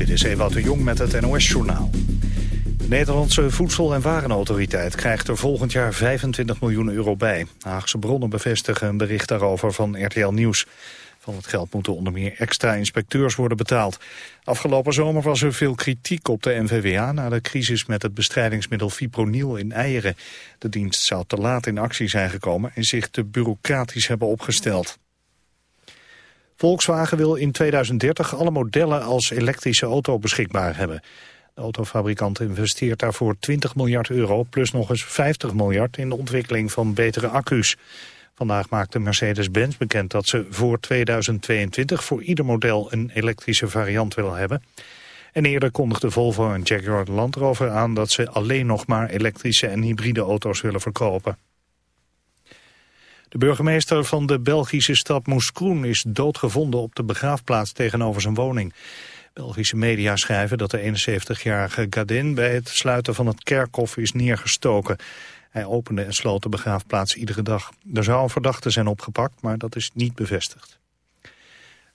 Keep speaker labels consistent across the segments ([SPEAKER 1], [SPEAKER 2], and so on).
[SPEAKER 1] Dit is Ewout de Jong met het NOS-journaal. De Nederlandse Voedsel- en Warenautoriteit krijgt er volgend jaar 25 miljoen euro bij. Haagse bronnen bevestigen een bericht daarover van RTL Nieuws. Van het geld moeten onder meer extra inspecteurs worden betaald. Afgelopen zomer was er veel kritiek op de NVWA... na de crisis met het bestrijdingsmiddel fipronil in eieren. De dienst zou te laat in actie zijn gekomen... en zich te bureaucratisch hebben opgesteld. Volkswagen wil in 2030 alle modellen als elektrische auto beschikbaar hebben. De autofabrikant investeert daarvoor 20 miljard euro... plus nog eens 50 miljard in de ontwikkeling van betere accu's. Vandaag maakte Mercedes-Benz bekend dat ze voor 2022 voor ieder model een elektrische variant willen hebben. En eerder kondigde Volvo en Jaguar Land Rover aan dat ze alleen nog maar elektrische en hybride auto's willen verkopen. De burgemeester van de Belgische stad Moeskroen is doodgevonden op de begraafplaats tegenover zijn woning. Belgische media schrijven dat de 71-jarige Gadin bij het sluiten van het kerkhof is neergestoken. Hij opende en sloot de begraafplaats iedere dag. Er zou een verdachte zijn opgepakt, maar dat is niet bevestigd.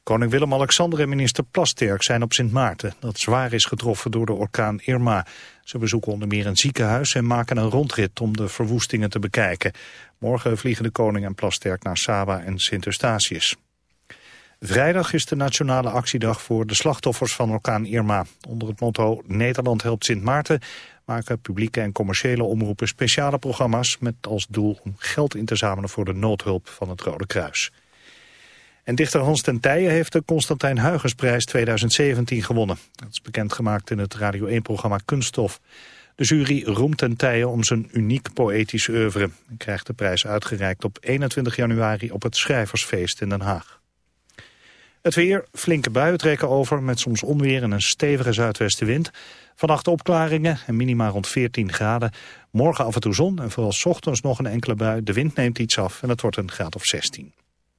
[SPEAKER 1] Koning Willem-Alexander en minister Plasterk zijn op Sint Maarten... dat zwaar is getroffen door de orkaan Irma. Ze bezoeken onder meer een ziekenhuis en maken een rondrit om de verwoestingen te bekijken. Morgen vliegen de koning en Plasterk naar Saba en Sint Eustatius. Vrijdag is de nationale actiedag voor de slachtoffers van orkaan Irma. Onder het motto Nederland helpt Sint Maarten maken publieke en commerciële omroepen speciale programma's met als doel om geld in te zamelen voor de noodhulp van het Rode Kruis. En dichter Hans ten Tijen heeft de Constantijn Huygensprijs 2017 gewonnen. Dat is bekendgemaakt in het Radio 1-programma Kunststof. De jury roemt ten Tijen om zijn uniek poëtisch oeuvre. Hij krijgt de prijs uitgereikt op 21 januari op het Schrijversfeest in Den Haag. Het weer, flinke buien trekken over met soms onweer en een stevige zuidwestenwind. Vannacht opklaringen en minima rond 14 graden. Morgen af en toe zon en vooral ochtends nog een enkele bui. De wind neemt iets af en het wordt een graad of 16.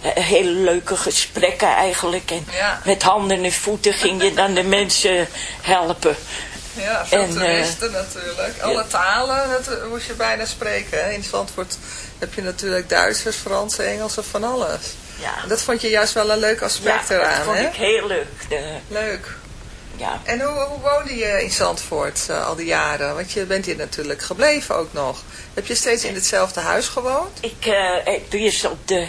[SPEAKER 2] hele leuke gesprekken eigenlijk. En
[SPEAKER 3] ja.
[SPEAKER 2] met handen en voeten ging je dan de mensen helpen.
[SPEAKER 3] Ja, veel en, toeristen uh, natuurlijk. Alle talen dat moest je bijna spreken. In Zandvoort heb je natuurlijk Duitsers, Frans, Engels en van alles.
[SPEAKER 2] Ja.
[SPEAKER 3] En dat vond je juist wel een leuk aspect
[SPEAKER 2] ja,
[SPEAKER 3] eraan,
[SPEAKER 2] dat vond
[SPEAKER 3] hè?
[SPEAKER 2] ik heel leuk. De...
[SPEAKER 3] Leuk.
[SPEAKER 2] Ja.
[SPEAKER 3] En hoe, hoe woonde je in Zandvoort uh, al die jaren? Want je bent hier natuurlijk gebleven ook nog. Heb je steeds in hetzelfde huis gewoond?
[SPEAKER 2] Ik uh, heb eerst op de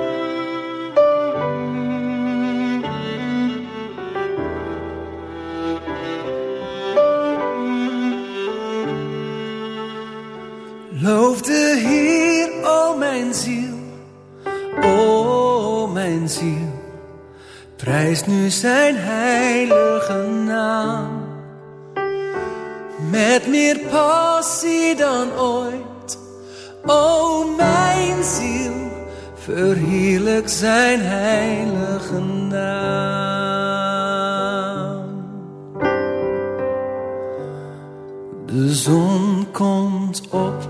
[SPEAKER 4] Loof de Heer, o mijn ziel, o mijn ziel. Prijs nu zijn heilige naam. Met meer passie dan ooit, o mijn ziel. Verheerlijk zijn heilige naam. De zon komt op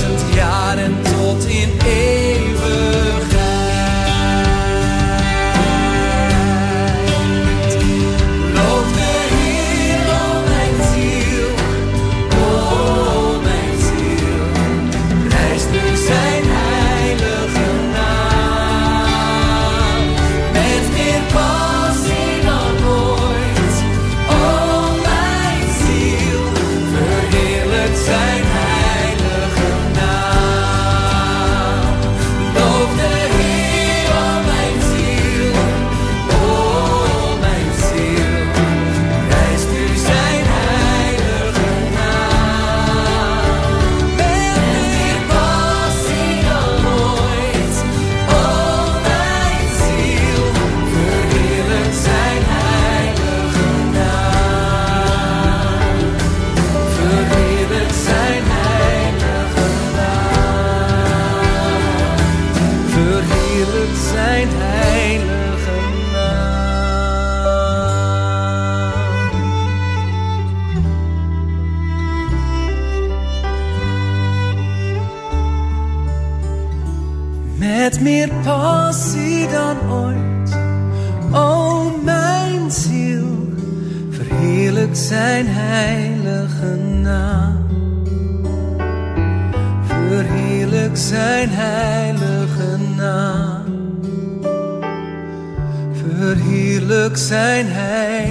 [SPEAKER 4] naam. Verheerlijk zijn heilige naam. Verheerlijk zijn heilige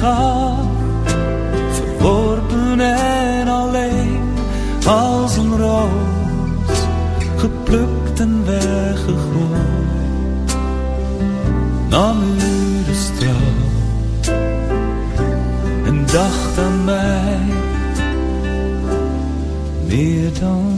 [SPEAKER 5] gaf, verworpen en alleen als een roos, geplukt en weggegooid, nam u de en dacht aan mij meer dan.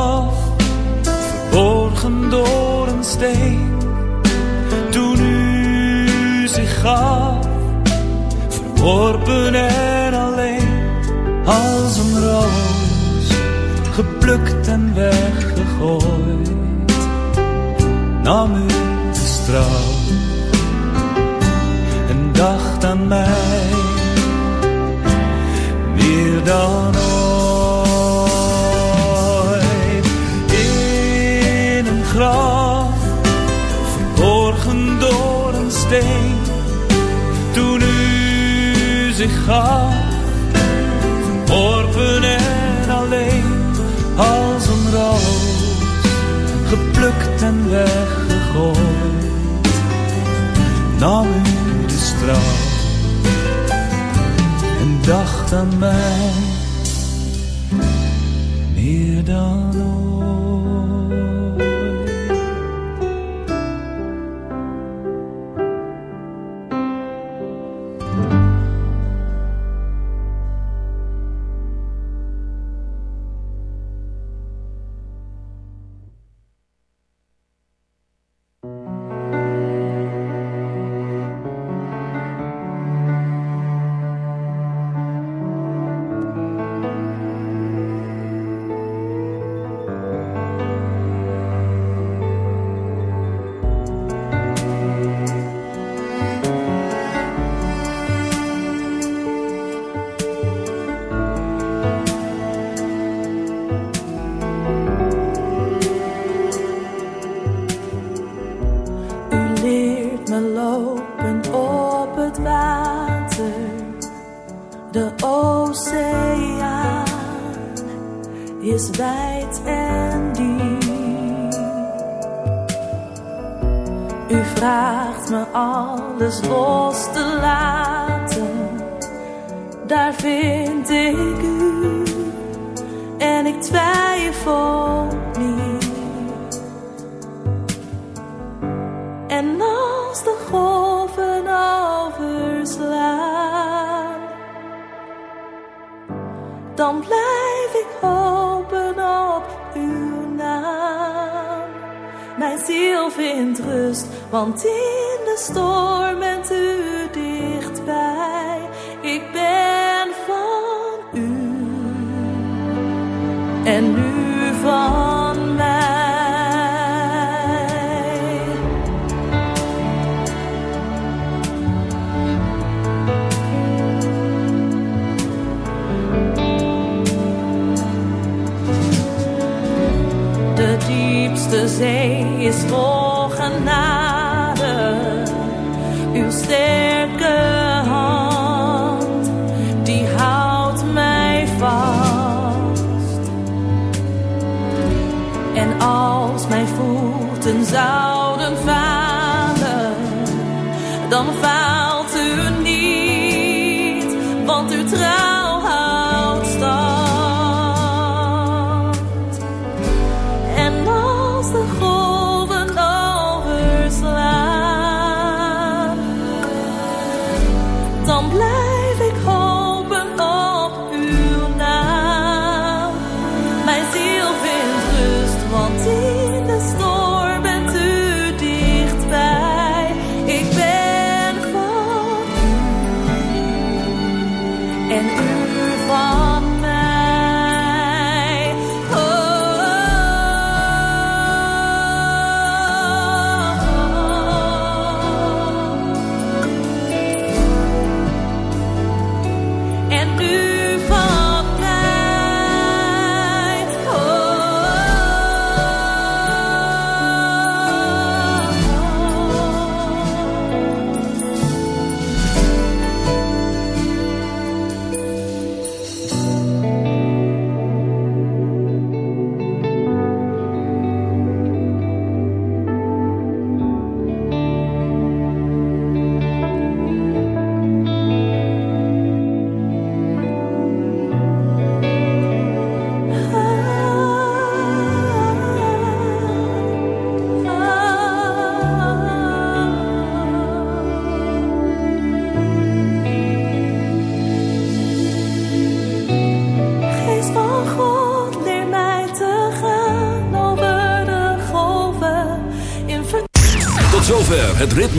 [SPEAKER 6] door een steen. Toen u zich gaf, verworpen en alleen als een roos, geplukt en weggegooid, nam u de straf en dacht aan mij. Meer dan steen. Toen u zich gaf, verworpen en alleen als een roos, geplukt en weggegooid, nam u de straf en dacht aan mij